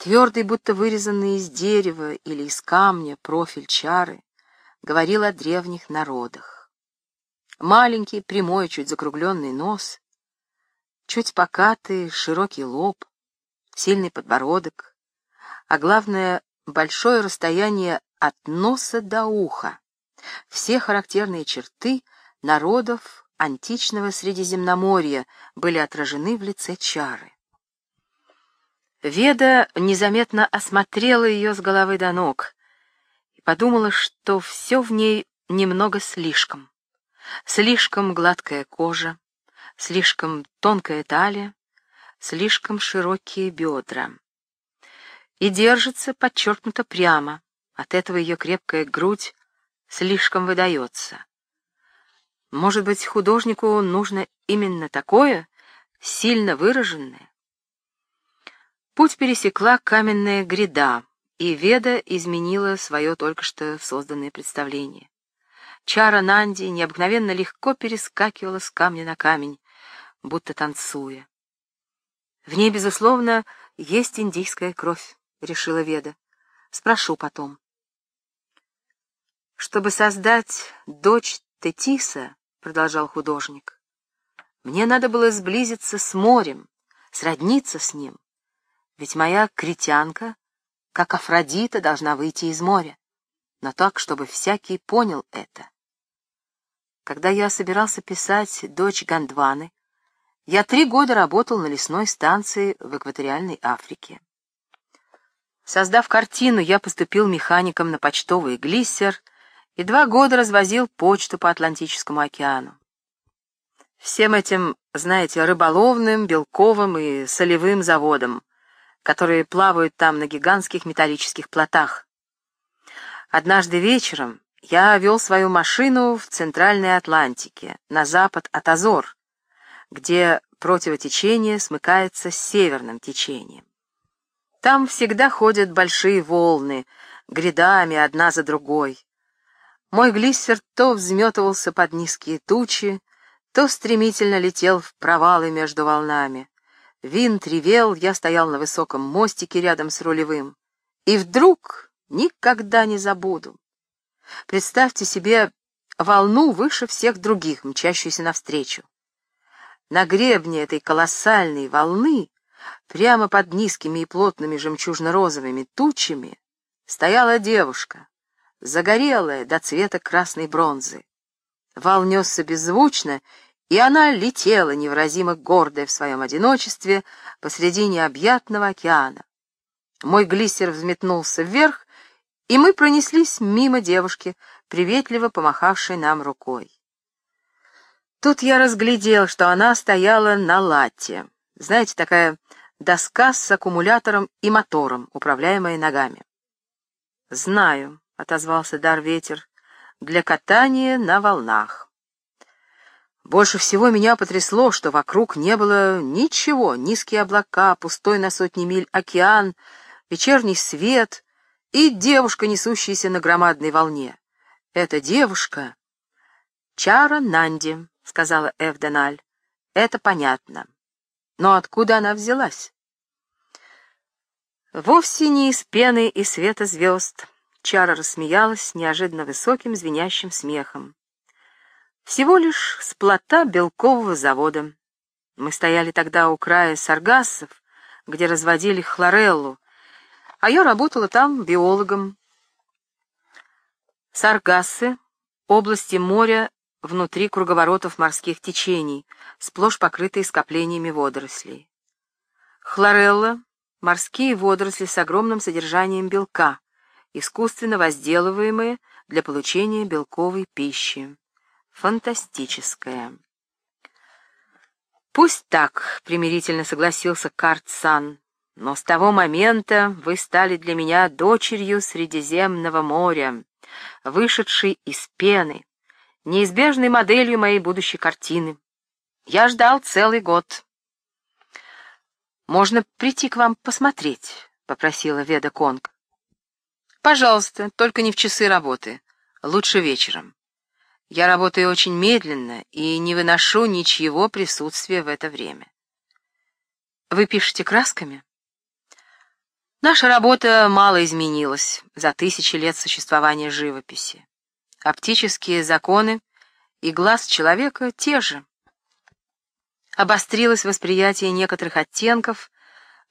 Твердый, будто вырезанный из дерева или из камня, профиль чары говорил о древних народах. Маленький, прямой, чуть закругленный нос, чуть покатый, широкий лоб, сильный подбородок, а главное — большое расстояние от носа до уха. Все характерные черты народов античного Средиземноморья были отражены в лице чары. Веда незаметно осмотрела ее с головы до ног и подумала, что все в ней немного слишком. Слишком гладкая кожа, слишком тонкая талия, слишком широкие бедра. И держится подчеркнуто прямо, от этого ее крепкая грудь слишком выдается. Может быть, художнику нужно именно такое, сильно выраженное? Путь пересекла каменная гряда, и Веда изменила свое только что созданное представление. Чара Нанди необыкновенно легко перескакивала с камня на камень, будто танцуя. В ней, безусловно, есть индийская кровь, — решила Веда. Спрошу потом. Чтобы создать дочь Тетиса, — продолжал художник, — мне надо было сблизиться с морем, сродниться с ним. Ведь моя критянка, как Афродита, должна выйти из моря, но так, чтобы всякий понял это. Когда я собирался писать «Дочь Гондваны», я три года работал на лесной станции в экваториальной Африке. Создав картину, я поступил механиком на почтовый глиссер и два года развозил почту по Атлантическому океану. Всем этим, знаете, рыболовным, белковым и солевым заводам, которые плавают там на гигантских металлических плотах. Однажды вечером я вел свою машину в Центральной Атлантике, на запад от Азор, где противотечение смыкается с северным течением. Там всегда ходят большие волны, грядами одна за другой. Мой глиссер то взметывался под низкие тучи, то стремительно летел в провалы между волнами. Винт ревел, я стоял на высоком мостике рядом с рулевым. И вдруг, никогда не забуду, представьте себе волну выше всех других, мчащуюся навстречу. На гребне этой колоссальной волны, прямо под низкими и плотными жемчужно-розовыми тучами, стояла девушка, загорелая до цвета красной бронзы. Вал несся беззвучно, и она летела, невыразимо гордая в своем одиночестве, посреди необъятного океана. Мой глиссер взметнулся вверх, и мы пронеслись мимо девушки, приветливо помахавшей нам рукой. Тут я разглядел, что она стояла на лате. Знаете, такая доска с аккумулятором и мотором, управляемая ногами. «Знаю», — отозвался дар ветер, — «для катания на волнах». Больше всего меня потрясло, что вокруг не было ничего, низкие облака, пустой на сотни миль океан, вечерний свет и девушка, несущаяся на громадной волне. Эта девушка — Чара Нанди, — сказала Эвденаль. Это понятно. Но откуда она взялась? Вовсе не из пены и света звезд. Чара рассмеялась неожиданно высоким звенящим смехом. Всего лишь с плота белкового завода. Мы стояли тогда у края саргассов, где разводили хлореллу, а я работала там биологом. Саргассы — области моря внутри круговоротов морских течений, сплошь покрытые скоплениями водорослей. Хлорелла — морские водоросли с огромным содержанием белка, искусственно возделываемые для получения белковой пищи фантастическое. «Пусть так», — примирительно согласился Карт-сан, «но с того момента вы стали для меня дочерью Средиземного моря, вышедшей из пены, неизбежной моделью моей будущей картины. Я ждал целый год». «Можно прийти к вам посмотреть?» — попросила Веда Конг. «Пожалуйста, только не в часы работы. Лучше вечером». Я работаю очень медленно и не выношу ничьего присутствия в это время. Вы пишете красками? Наша работа мало изменилась за тысячи лет существования живописи. Оптические законы и глаз человека те же. Обострилось восприятие некоторых оттенков,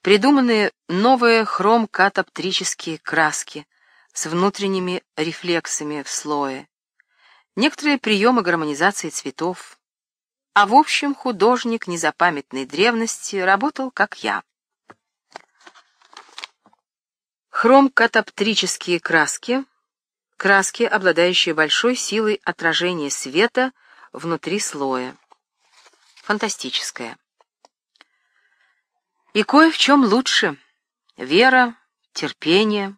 придуманы новые хромкатоптрические краски с внутренними рефлексами в слое, некоторые приемы гармонизации цветов. А в общем, художник незапамятной древности работал, как я. Хромкатоптрические краски — краски, обладающие большой силой отражения света внутри слоя. Фантастическое. И кое в чем лучше. Вера, терпение.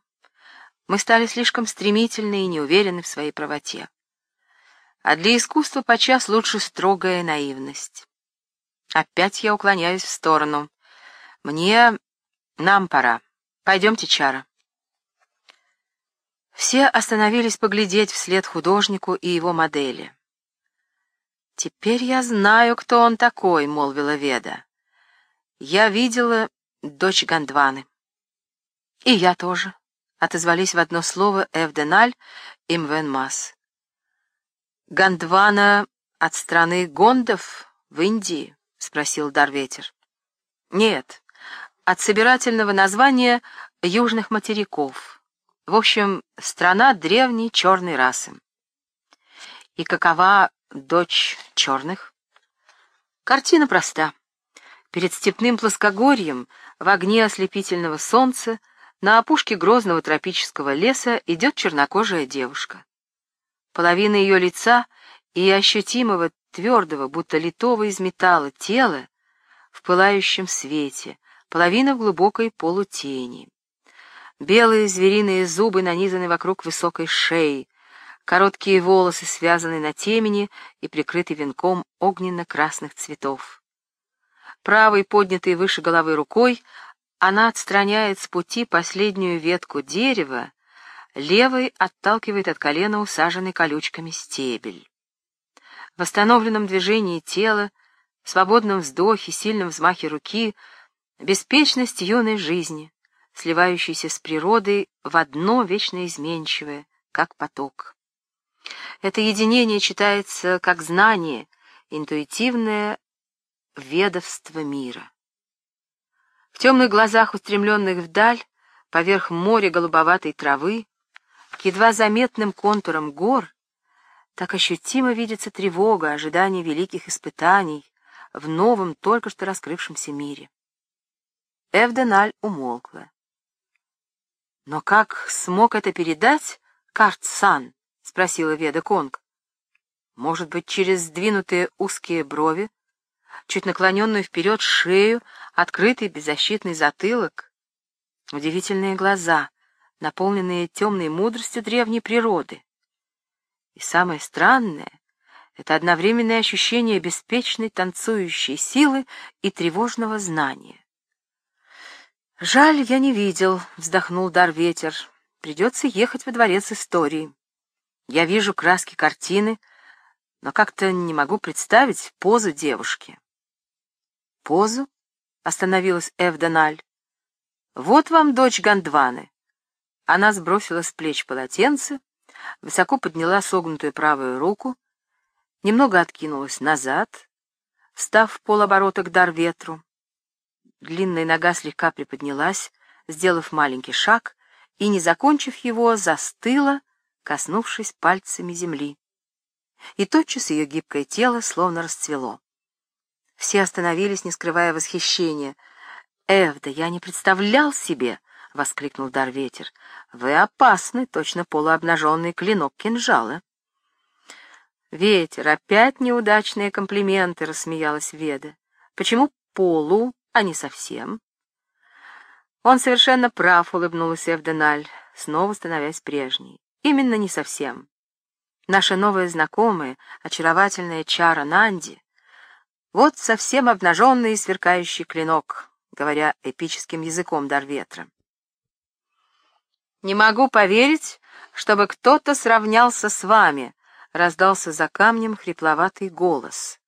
Мы стали слишком стремительны и неуверены в своей правоте. А для искусства подчас лучше строгая наивность. Опять я уклоняюсь в сторону. Мне... нам пора. Пойдемте, Чара. Все остановились поглядеть вслед художнику и его модели. «Теперь я знаю, кто он такой», — молвила Веда. «Я видела дочь Гандваны». «И я тоже», — отозвались в одно слово Эвденаль и Мвенмас. «Гандвана от страны гондов в Индии?» — спросил Дарветер. «Нет, от собирательного названия южных материков. В общем, страна древней черной расы. И какова дочь черных? Картина проста. Перед степным плоскогорьем, в огне ослепительного солнца, на опушке грозного тропического леса идет чернокожая девушка. Половина ее лица и ощутимого, твердого, будто литого из металла тела в пылающем свете, половина в глубокой полутени. Белые звериные зубы нанизаны вокруг высокой шеи, короткие волосы связаны на темени и прикрыты венком огненно-красных цветов. Правой, поднятой выше головы рукой, она отстраняет с пути последнюю ветку дерева, левой отталкивает от колена усаженный колючками стебель. В восстановленном движении тела, свободном вздохе, сильном взмахе руки, беспечность юной жизни, сливающейся с природой в одно вечно изменчивое, как поток. Это единение читается как знание, интуитивное ведовство мира. В темных глазах, устремленных вдаль, поверх моря голубоватой травы, едва заметным контурам гор, так ощутимо видится тревога, ожидание великих испытаний в новом, только что раскрывшемся мире. Эвденаль умолкла. «Но как смог это передать Карт-сан?» — спросила Веда Конг. «Может быть, через сдвинутые узкие брови, чуть наклоненную вперед шею, открытый беззащитный затылок, удивительные глаза, наполненные темной мудростью древней природы. И самое странное — это одновременное ощущение беспечной танцующей силы и тревожного знания. «Жаль, я не видел», — вздохнул дар ветер. «Придется ехать во дворец истории. Я вижу краски картины, но как-то не могу представить позу девушки». «Позу?» — остановилась Эвдональ. «Вот вам дочь Гандваны». Она сбросила с плеч полотенце, высоко подняла согнутую правую руку, немного откинулась назад, встав в полоборота к дар ветру. Длинная нога слегка приподнялась, сделав маленький шаг, и, не закончив его, застыла, коснувшись пальцами земли. И тотчас ее гибкое тело словно расцвело. Все остановились, не скрывая восхищения. «Эвда, я не представлял себе!» — воскликнул Дарветер. «Вы опасны, точно полуобнаженный клинок кинжала». «Ветер, опять неудачные комплименты», — рассмеялась Веда. «Почему полу, а не совсем?» «Он совершенно прав», — улыбнулась Эвденаль, снова становясь прежней. «Именно не совсем. Наша новая знакомая, очаровательная Чара Нанди, вот совсем обнаженный и сверкающий клинок, говоря эпическим языком Дарветра. «Не могу поверить, чтобы кто-то сравнялся с вами», — раздался за камнем хрипловатый голос.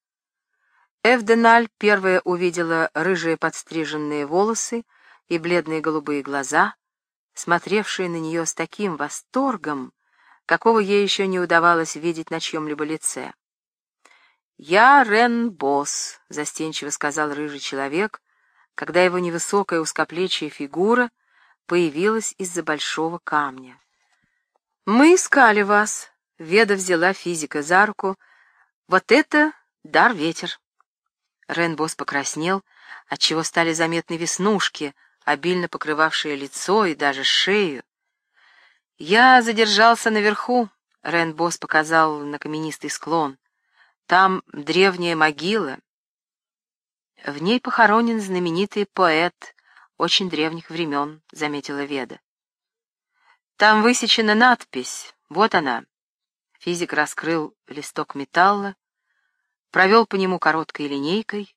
Эвденаль первая увидела рыжие подстриженные волосы, и бледные голубые глаза, смотревшие на нее с таким восторгом, какого ей еще не удавалось видеть на чьем-либо лице. «Я Рен Босс», — застенчиво сказал рыжий человек, когда его невысокая узкоплечья фигура появилась из-за большого камня. «Мы искали вас», — Веда взяла физика за руку. «Вот это дар-ветер». Рен Босс покраснел, отчего стали заметны веснушки, обильно покрывавшие лицо и даже шею. «Я задержался наверху», — Рен Босс показал на каменистый склон. Там древняя могила. В ней похоронен знаменитый поэт очень древних времен, — заметила Веда. Там высечена надпись, вот она. Физик раскрыл листок металла, провел по нему короткой линейкой,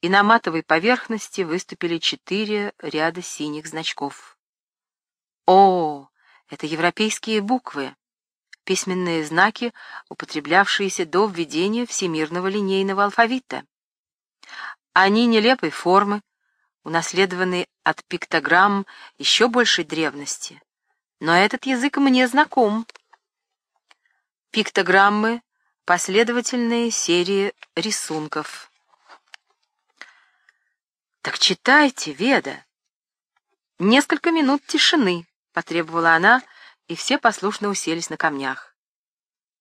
и на матовой поверхности выступили четыре ряда синих значков. О, это европейские буквы письменные знаки, употреблявшиеся до введения всемирного линейного алфавита. Они нелепой формы, унаследованные от пиктограмм еще большей древности. Но этот язык мне знаком. Пиктограммы — последовательные серии рисунков. «Так читайте, Веда!» «Несколько минут тишины», — потребовала она, — и все послушно уселись на камнях.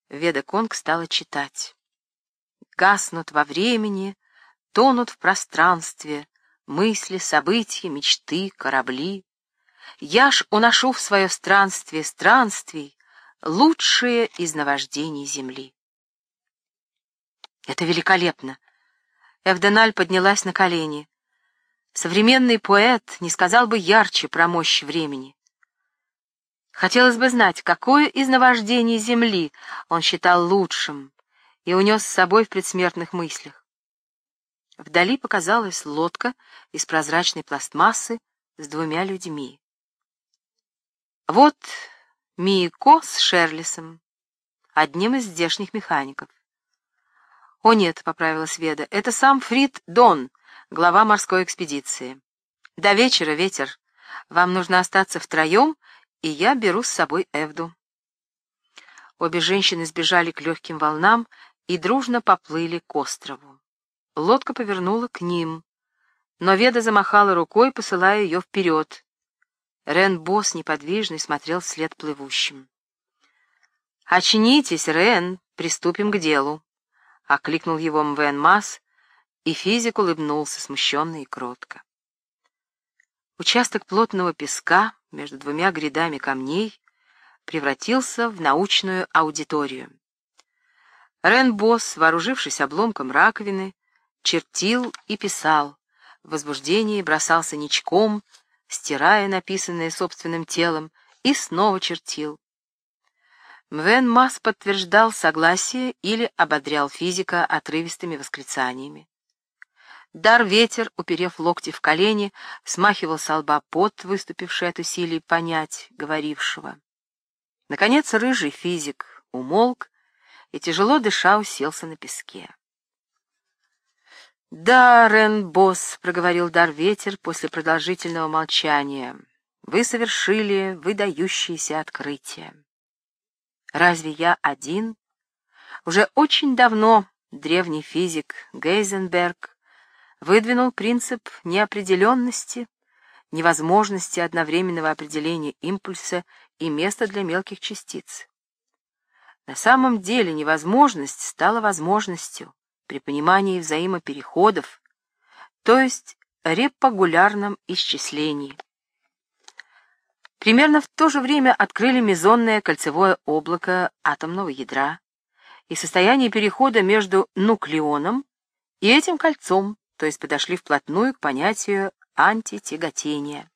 Веда Конг стала читать. Гаснут во времени, тонут в пространстве мысли, события, мечты, корабли. Я ж уношу в свое странствие странствий лучшие из наваждений земли. Это великолепно. Эвденаль поднялась на колени. Современный поэт не сказал бы ярче про мощь времени. Хотелось бы знать, какое из наваждений Земли он считал лучшим и унес с собой в предсмертных мыслях. Вдали показалась лодка из прозрачной пластмассы с двумя людьми. Вот Мико с Шерлисом, одним из здешних механиков. «О нет», — поправилась Веда, — «это сам Фрид Дон, глава морской экспедиции. До вечера, ветер. Вам нужно остаться втроем и я беру с собой Эвду. Обе женщины сбежали к легким волнам и дружно поплыли к острову. Лодка повернула к ним, но Веда замахала рукой, посылая ее вперед. Рен Босс, неподвижный, смотрел вслед плывущим. «Очнитесь, Рен, приступим к делу», — окликнул его Мвен Масс, и физик улыбнулся, смущенно и кротко. Участок плотного песка между двумя грядами камней превратился в научную аудиторию. Рен Босс, вооружившись обломком раковины, чертил и писал, в возбуждении бросался ничком, стирая написанное собственным телом, и снова чертил. Мвен Масс подтверждал согласие или ободрял физика отрывистыми восклицаниями. Дар ветер, уперев локти в колени, смахивал с лба пот, выступивший от усилий понять говорившего. Наконец рыжий физик умолк и, тяжело дыша, уселся на песке. «Да, Рен Босс», — проговорил Дар Ветер после продолжительного молчания, — «вы совершили выдающееся открытие. Разве я один? Уже очень давно древний физик Гейзенберг выдвинул принцип неопределенности, невозможности одновременного определения импульса и места для мелких частиц. На самом деле невозможность стала возможностью при понимании взаимопереходов, то есть репагулярном исчислении. Примерно в то же время открыли мезонное кольцевое облако атомного ядра и состояние перехода между нуклеоном и этим кольцом, то есть подошли вплотную к понятию антитяготения.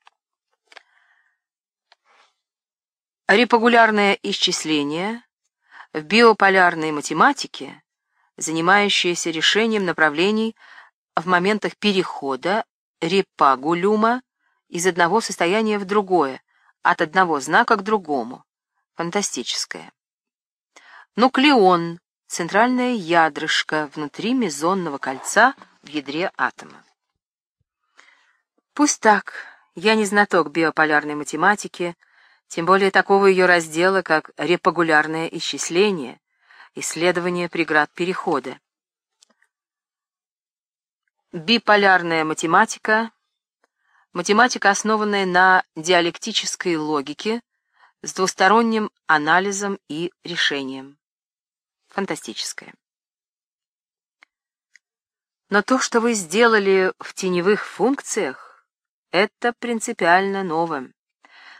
Репагулярное исчисление в биополярной математике, занимающееся решением направлений в моментах перехода репагулюма из одного состояния в другое, от одного знака к другому. Фантастическое. Нуклеон — центральное ядрышко внутри мезонного кольца — в ядре атома. Пусть так, я не знаток биополярной математики, тем более такого ее раздела, как репагулярное исчисление, исследование преград перехода. Биполярная математика — математика, основанная на диалектической логике с двусторонним анализом и решением. Фантастическая. Но то, что вы сделали в теневых функциях, это принципиально новое,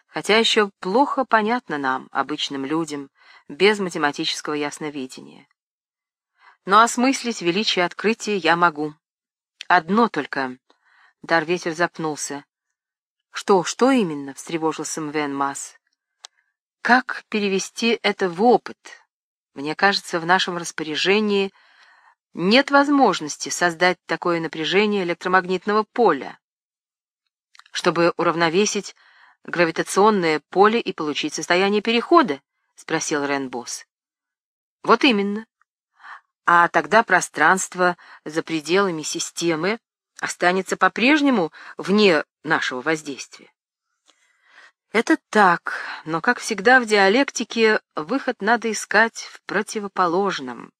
хотя еще плохо понятно нам, обычным людям, без математического ясновидения. Но осмыслить величие открытия я могу. Одно только. Дарветер запнулся. Что, что именно? — встревожился Мвен Масс. Как перевести это в опыт? Мне кажется, в нашем распоряжении — нет возможности создать такое напряжение электромагнитного поля, чтобы уравновесить гравитационное поле и получить состояние перехода, спросил Ренбос. Вот именно. А тогда пространство за пределами системы останется по-прежнему вне нашего воздействия. Это так, но, как всегда в диалектике, выход надо искать в противоположном.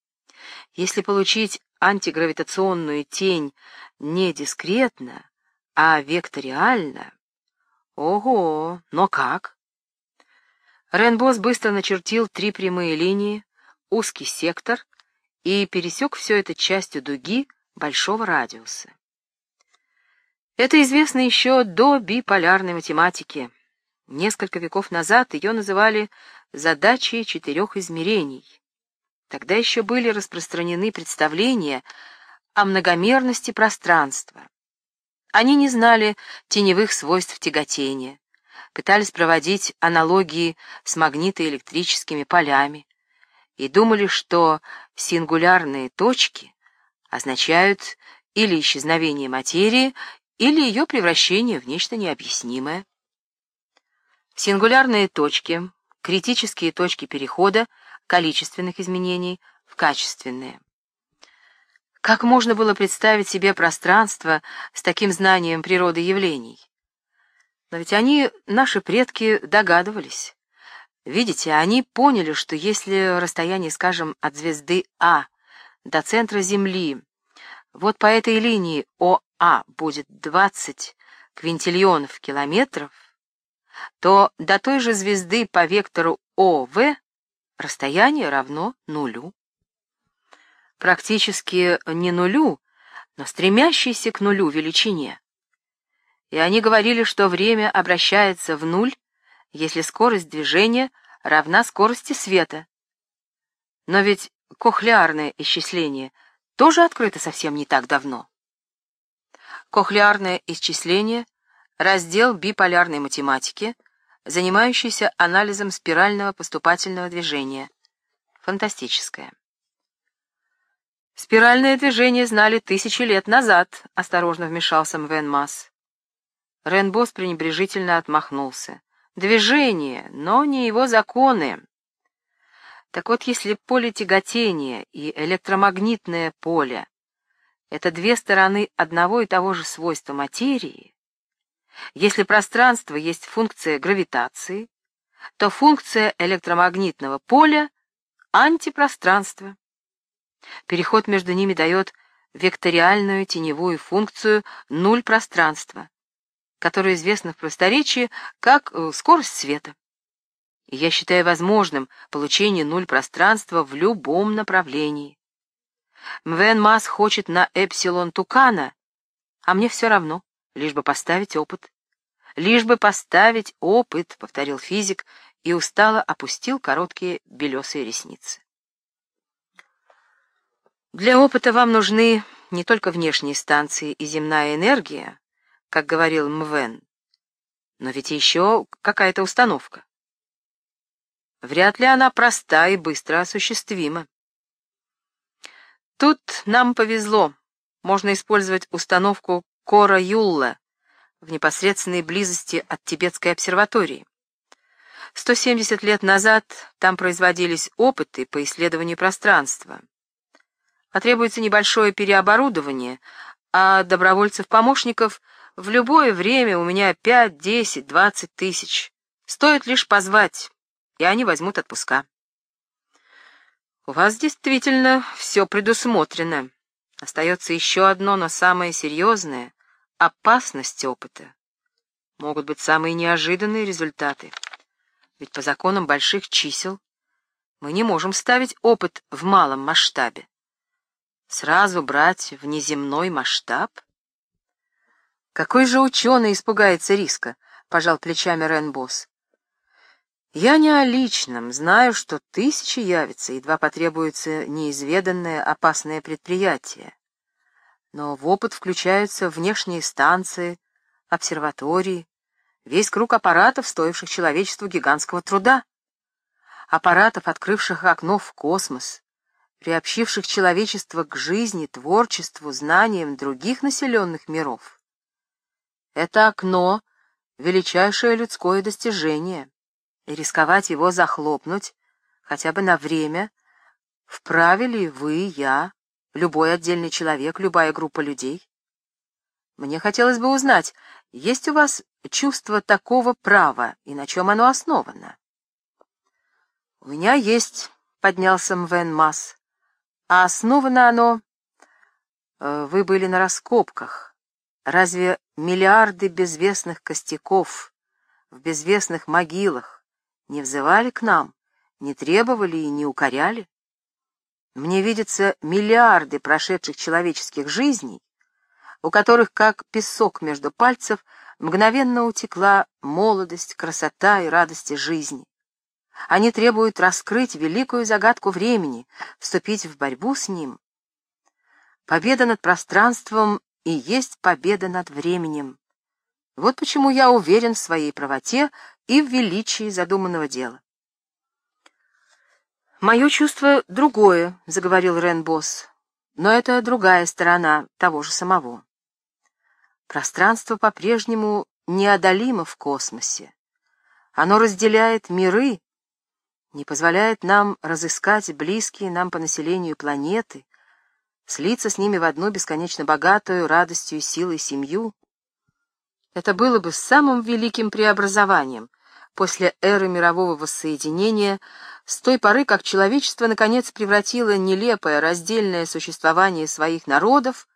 Если получить антигравитационную тень не дискретно, а векториально... Ого, но как? Ренбос быстро начертил три прямые линии, узкий сектор и пересек все это частью дуги большого радиуса. Это известно еще до биполярной математики. Несколько веков назад ее называли задачей четырех измерений. Тогда еще были распространены представления о многомерности пространства. Они не знали теневых свойств тяготения, пытались проводить аналогии с магнитоэлектрическими полями и думали, что сингулярные точки означают или исчезновение материи, или ее превращение в нечто необъяснимое. Сингулярные точки, критические точки перехода — количественных изменений в качественные. Как можно было представить себе пространство с таким знанием природы явлений? Но ведь они, наши предки, догадывались. Видите, они поняли, что если расстояние, скажем, от звезды А до центра Земли, вот по этой линии ОА будет 20 квинтиллионов километров, то до той же звезды по вектору ОВ расстояние равно нулю. Практически не нулю, но стремящейся к нулю величине. И они говорили, что время обращается в нуль, если скорость движения равна скорости света. Но ведь кохлеарное исчисление тоже открыто совсем не так давно. Кохлеарное исчисление — раздел биполярной математики — занимающийся анализом спирального поступательного движения. Фантастическое. Спиральное движение знали тысячи лет назад, осторожно вмешался Мвен Масс. Ренбос пренебрежительно отмахнулся. Движение, но не его законы. Так вот, если поле тяготения и электромагнитное поле — это две стороны одного и того же свойства материи, если пространство есть функция гравитации, то функция электромагнитного поля — антипространство. Переход между ними дает векториальную теневую функцию нуль пространства, которая известна в просторечии как э, скорость света. И я считаю возможным получение нуль пространства в любом направлении. Мвен Мас хочет на эпсилон Тукана, а мне все равно лишь бы поставить опыт. Лишь бы поставить опыт, — повторил физик и устало опустил короткие белесые ресницы. Для опыта вам нужны не только внешние станции и земная энергия, как говорил Мвен, но ведь еще какая-то установка. Вряд ли она проста и быстро осуществима. Тут нам повезло. Можно использовать установку Кора Юлла в непосредственной близости от Тибетской обсерватории. 170 лет назад там производились опыты по исследованию пространства. Потребуется небольшое переоборудование, а добровольцев-помощников В любое время у меня пять, десять, двадцать тысяч. Стоит лишь позвать, и они возьмут отпуска. У вас действительно все предусмотрено. Остается еще одно, но самое серьезное — опасность опыта. Могут быть самые неожиданные результаты. Ведь по законам больших чисел мы не можем ставить опыт в малом масштабе. Сразу брать внеземной масштаб? Какой же ученый испугается риска, пожал плечами Ренбос. Я не о личном, знаю, что тысячи явятся, едва потребуется неизведанное опасное предприятие. Но в опыт включаются внешние станции, обсерватории, весь круг аппаратов, стоивших человечеству гигантского труда. Аппаратов, открывших окно в космос, приобщивших человечество к жизни, творчеству, знаниям других населенных миров. Это окно — величайшее людское достижение и рисковать его захлопнуть, хотя бы на время, вправе ли вы, я, любой отдельный человек, любая группа людей? Мне хотелось бы узнать, есть у вас чувство такого права и на чем оно основано? — У меня есть, — поднялся Мвен Масс, — а основано оно... Э, вы были на раскопках. Разве миллиарды безвестных костяков в безвестных могилах не взывали к нам, не требовали и не укоряли. Мне видятся миллиарды прошедших человеческих жизней, у которых, как песок между пальцев, мгновенно утекла молодость, красота и радости жизни. Они требуют раскрыть великую загадку времени, вступить в борьбу с ним. Победа над пространством и есть победа над временем. Вот почему я уверен в своей правоте и в величии задуманного дела. «Мое чувство другое», — заговорил Ренбос, — «но это другая сторона того же самого. Пространство по-прежнему неодолимо в космосе. Оно разделяет миры, не позволяет нам разыскать близкие нам по населению планеты, слиться с ними в одну бесконечно богатую радостью и силой семью. Это было бы самым великим преобразованием, после эры мирового воссоединения, с той поры, как человечество наконец превратило нелепое раздельное существование своих народов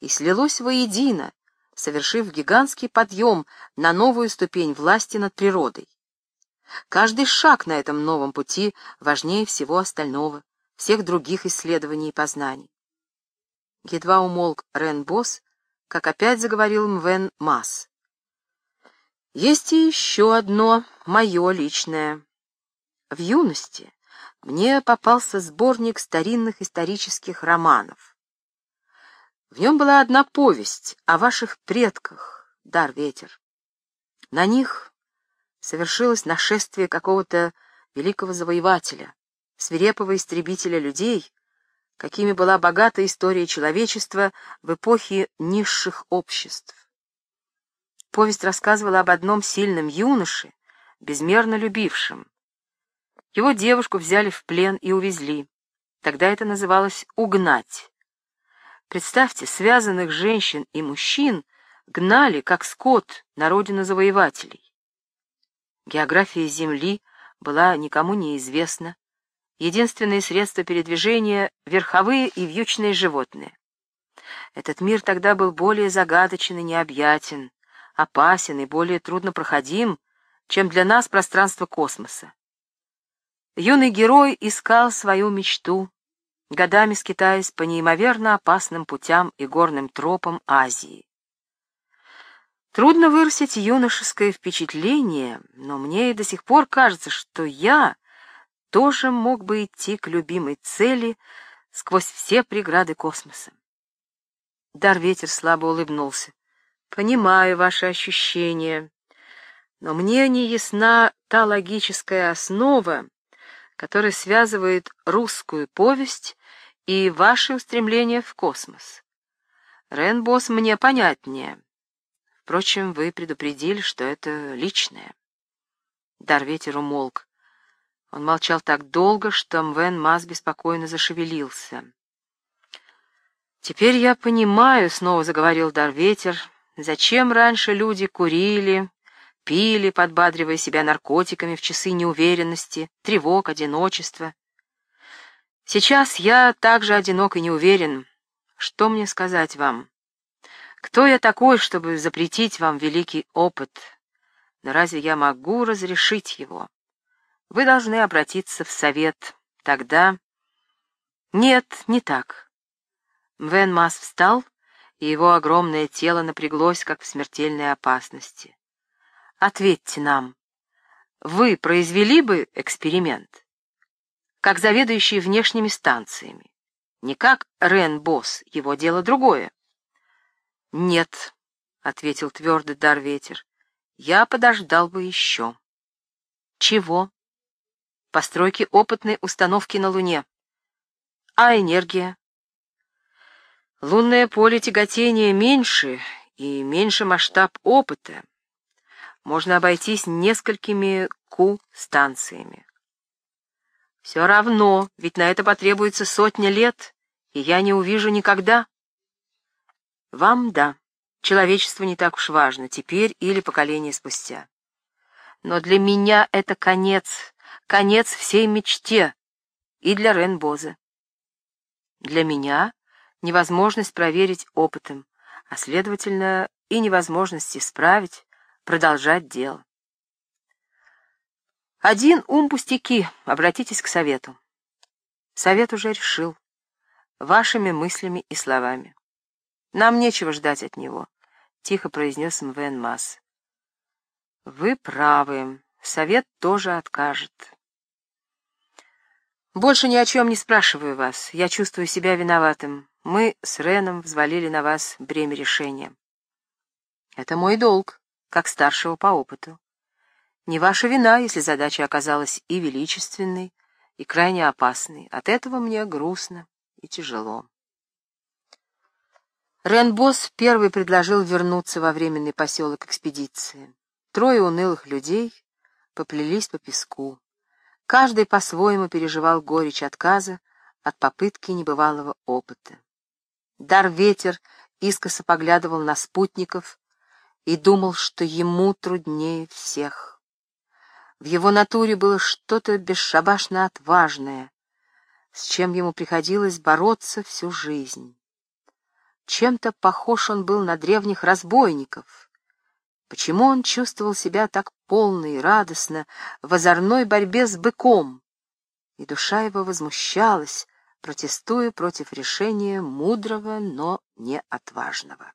и слилось воедино, совершив гигантский подъем на новую ступень власти над природой. Каждый шаг на этом новом пути важнее всего остального, всех других исследований и познаний. Едва умолк Рен Босс, как опять заговорил Мвен Масс. Есть и еще одно, мое личное. В юности мне попался сборник старинных исторических романов. В нем была одна повесть о ваших предках, дар ветер. На них совершилось нашествие какого-то великого завоевателя, свирепого истребителя людей, какими была богата история человечества в эпохе низших обществ. Повесть рассказывала об одном сильном юноше, безмерно любившем. Его девушку взяли в плен и увезли. Тогда это называлось «угнать». Представьте, связанных женщин и мужчин гнали, как скот, на родину завоевателей. География Земли была никому неизвестна. Единственные средства передвижения — верховые и вьючные животные. Этот мир тогда был более загадочен и необъятен опасен и более труднопроходим, чем для нас пространство космоса. Юный герой искал свою мечту, годами скитаясь по неимоверно опасным путям и горным тропам Азии. Трудно вырастить юношеское впечатление, но мне и до сих пор кажется, что я тоже мог бы идти к любимой цели сквозь все преграды космоса. Дар-ветер слабо улыбнулся. Понимаю ваши ощущения, но мне не ясна та логическая основа, которая связывает русскую повесть и ваши устремления в космос. Ренбос мне понятнее. Впрочем, вы предупредили, что это личное. Дарветер умолк. Он молчал так долго, что Мвен Мас беспокойно зашевелился. «Теперь я понимаю», — снова заговорил Дарветер, — зачем раньше люди курили, пили, подбадривая себя наркотиками в часы неуверенности, тревог, одиночества. Сейчас я также одинок и не уверен. Что мне сказать вам? Кто я такой, чтобы запретить вам великий опыт? Но разве я могу разрешить его? Вы должны обратиться в совет. Тогда... Нет, не так. Мвен Мас встал, и его огромное тело напряглось, как в смертельной опасности. Ответьте нам, вы произвели бы эксперимент? как заведующий внешними станциями. Не как Рен-босс, его дело другое. «Нет», — ответил твердый дар ветер, — «я подождал бы еще». «Чего?» «Постройки опытной установки на Луне». «А энергия?» «Лунное поле тяготения меньше и меньше масштаб опыта. Можно обойтись несколькими Q-станциями. Все равно, ведь на это потребуется сотня лет, и я не увижу никогда. Вам — да, человечество не так уж важно, теперь или поколение спустя. Но для меня это конец, конец всей мечте, и для Ренбоза. Для меня невозможность проверить опытом, а, следовательно, и невозможность исправить, продолжать дело. Один ум пустяки, обратитесь к совету. Совет уже решил. Вашими мыслями и словами. Нам нечего ждать от него, — тихо произнес Мвен Масс. Вы правы, совет тоже откажет. Больше ни о чем не спрашиваю вас. Я чувствую себя виноватым. Мы с Реном взвалили на вас бремя решения. Это мой долг, как старшего по опыту. Не ваша вина, если задача оказалась и величественной, и крайне опасной. От этого мне грустно и тяжело. Ренбос первый предложил вернуться во временный поселок экспедиции. Трое унылых людей поплелись по песку. Каждый по-своему переживал горечь отказа от попытки небывалого опыта. Дар-ветер искоса поглядывал на спутников и думал, что ему труднее всех. В его натуре было что-то бесшабашно отважное, с чем ему приходилось бороться всю жизнь. Чем-то похож он был на древних разбойников. Почему он чувствовал себя так полно и радостно в озорной борьбе с быком? И душа его возмущалась, протестуя против решения мудрого, но не отважного.